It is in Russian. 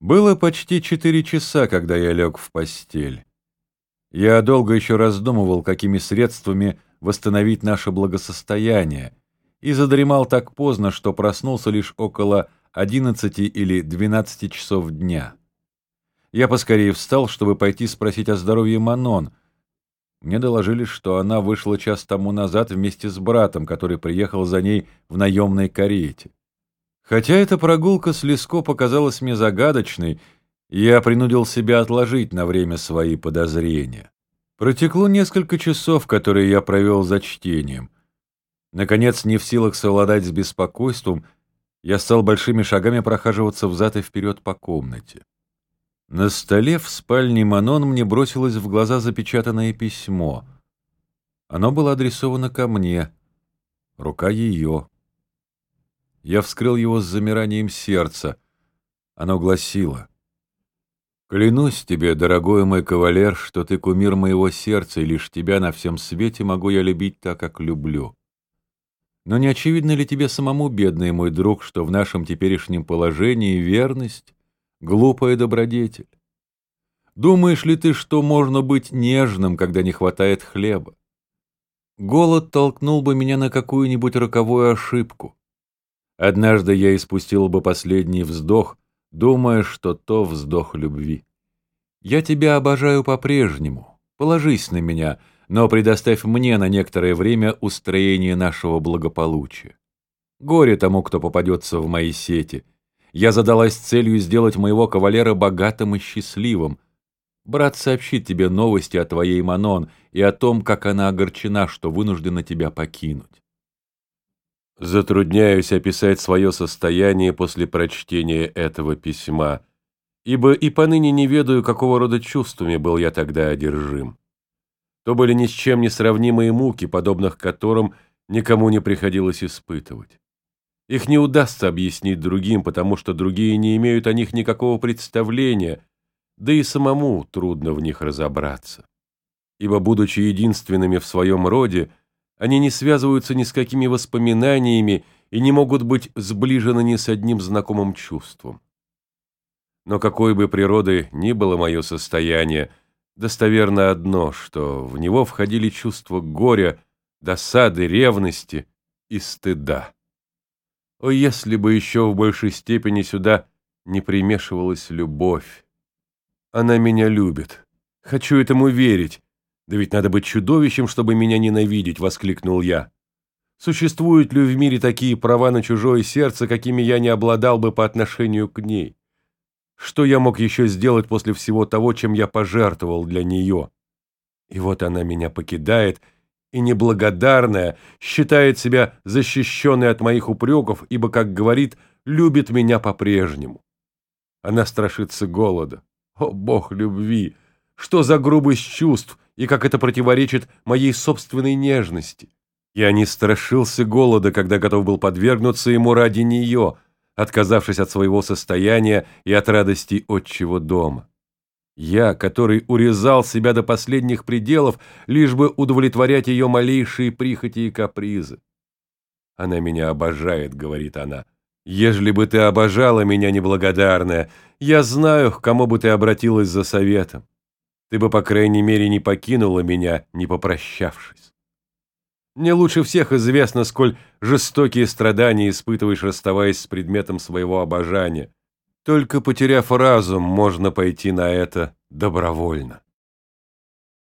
Было почти четыре часа, когда я лег в постель. Я долго еще раздумывал, какими средствами восстановить наше благосостояние, и задремал так поздно, что проснулся лишь около одиннадцати или двенадцати часов дня. Я поскорее встал, чтобы пойти спросить о здоровье Манон. Мне доложили, что она вышла час тому назад вместе с братом, который приехал за ней в наемной карете. Хотя эта прогулка с Леско показалась мне загадочной, я принудил себя отложить на время свои подозрения. Протекло несколько часов, которые я провел за чтением. Наконец, не в силах совладать с беспокойством, я стал большими шагами прохаживаться взад и вперед по комнате. На столе в спальне Манон мне бросилось в глаза запечатанное письмо. Оно было адресовано ко мне. Рука ее. Я вскрыл его с замиранием сердца. Оно гласило. «Клянусь тебе, дорогой мой кавалер, что ты кумир моего сердца, и лишь тебя на всем свете могу я любить так, как люблю. Но не очевидно ли тебе самому, бедный мой друг, что в нашем теперешнем положении верность — глупая добродетель? Думаешь ли ты, что можно быть нежным, когда не хватает хлеба? Голод толкнул бы меня на какую-нибудь роковую ошибку. Однажды я испустил бы последний вздох, думая, что то вздох любви. Я тебя обожаю по-прежнему. Положись на меня, но предоставь мне на некоторое время устроение нашего благополучия. Горе тому, кто попадется в мои сети. Я задалась целью сделать моего кавалера богатым и счастливым. Брат сообщит тебе новости о твоей Манон и о том, как она огорчена, что вынуждена тебя покинуть. Затрудняюсь описать свое состояние после прочтения этого письма, ибо и поныне не ведаю, какого рода чувствами был я тогда одержим. То были ни с чем не сравнимые муки, подобных которым никому не приходилось испытывать. Их не удастся объяснить другим, потому что другие не имеют о них никакого представления, да и самому трудно в них разобраться. Ибо, будучи единственными в своем роде, они не связываются ни с какими воспоминаниями и не могут быть сближены ни с одним знакомым чувством. Но какой бы природы ни было мое состояние, достоверно одно, что в него входили чувства горя, досады, ревности и стыда. О, если бы еще в большей степени сюда не примешивалась любовь! Она меня любит. Хочу этому верить, «Да ведь надо быть чудовищем, чтобы меня ненавидеть!» — воскликнул я. «Существуют ли в мире такие права на чужое сердце, какими я не обладал бы по отношению к ней? Что я мог еще сделать после всего того, чем я пожертвовал для нее? И вот она меня покидает, и неблагодарная, считает себя защищенной от моих упреков, ибо, как говорит, любит меня по-прежнему. Она страшится голода. О, бог любви! Что за грубость чувств, и как это противоречит моей собственной нежности. Я не страшился голода, когда готов был подвергнуться ему ради нее, отказавшись от своего состояния и от радости отчего дома. Я, который урезал себя до последних пределов, лишь бы удовлетворять ее малейшие прихоти и капризы. «Она меня обожает», — говорит она. «Ежели бы ты обожала меня, неблагодарная, я знаю, к кому бы ты обратилась за советом. Ты бы, по крайней мере, не покинула меня, не попрощавшись. Мне лучше всех известно, сколь жестокие страдания испытываешь, расставаясь с предметом своего обожания. Только потеряв разум, можно пойти на это добровольно.